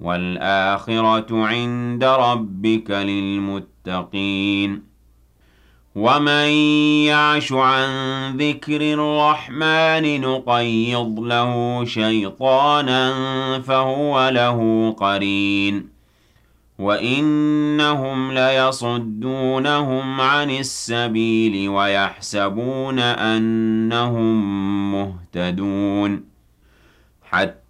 وَالْآخِرَةُ عِندَ رَبِّكَ لِلْمُتَّقِينَ. وَمَن يَعْشُ عَن ذِكْرِ الرَّحْمَٰنِ نُقَيِّضْ لَهُ شَيْطَانًا فَهُوَ لَهُ قَرِينٌ. وَإِنَّهُمْ لَيَصُدُّونَهُمْ عَنِ السَّبِيلِ وَيَحْسَبُونَ أَنَّهُم مُّهْتَدُونَ. حَتَّىٰ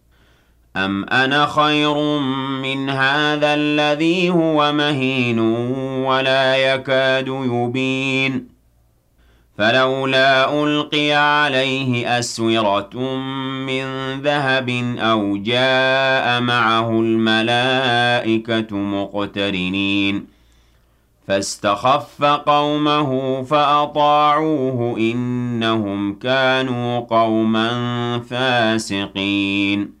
أَمْ أَنَا خَيْرٌ مِّنْ هَٰذَا الَّذِي هُوَ مَهِينٌ وَلَا يَكَادُ يُبِينُ فَلَوْلَا أُلْقِيَ عَلَيْهِ أَسْوِرَةٌ مِّن ذَهَبٍ أَوْ جَاءَ مَعَهُ الْمَلَائِكَةُ مُقْتَرِنِينَ فَاسْتَخَفَّ قَوْمَهُ فَأَطَاعُوهُ ۚ إِنَّهُمْ كَانُوا قَوْمًا فَاسِقِينَ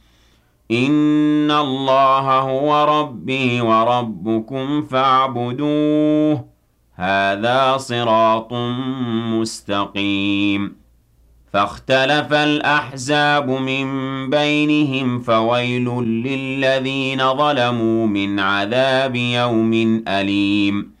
إِنَّ اللَّهَ هُوَ رَبِّي وَرَبُّكُمْ فَاعْبُدُوهُ ۚ. هَٰذَا صِرَاطٌ مُّسْتَقِيمٌ. فَاخْتَلَفَ الْأَحْزَابُ مِن بَيْنِهِمْ ۖ فَوَيْلٌ لِّلَّذِينَ ظَلَمُوا مِنْ عَذَابِ يَوْمٍ أَلِيمٍ.